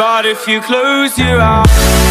But if you close your eyes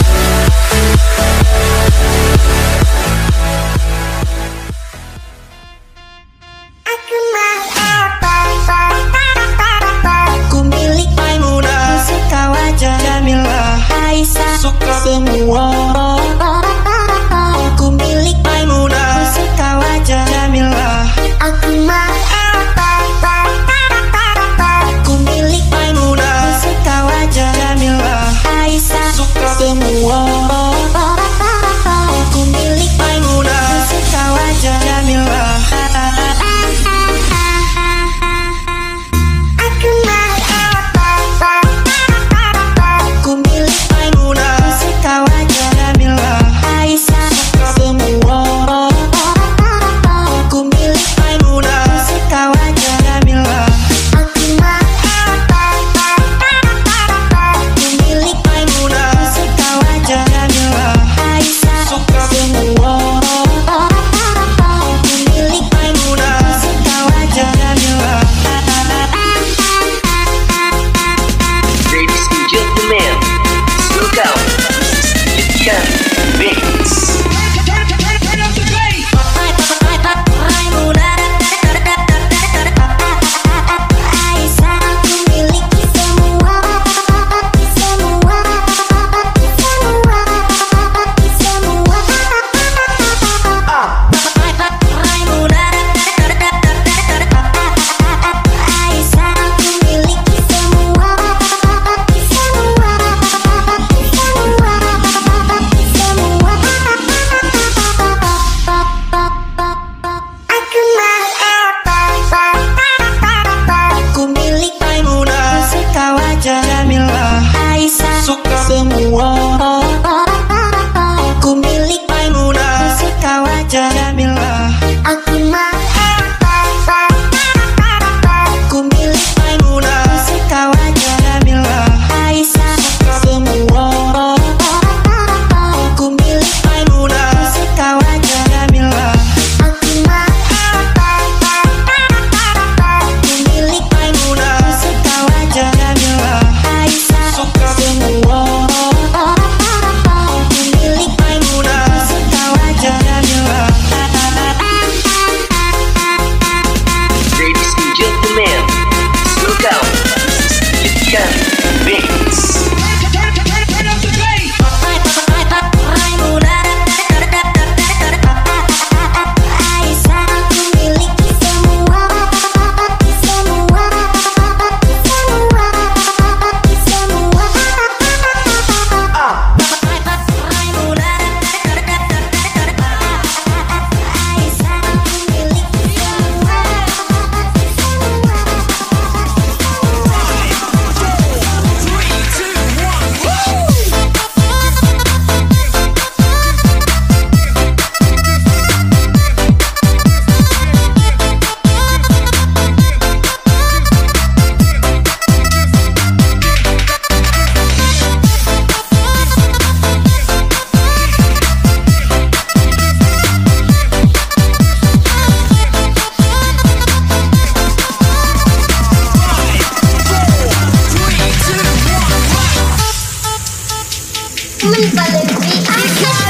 Please, I live.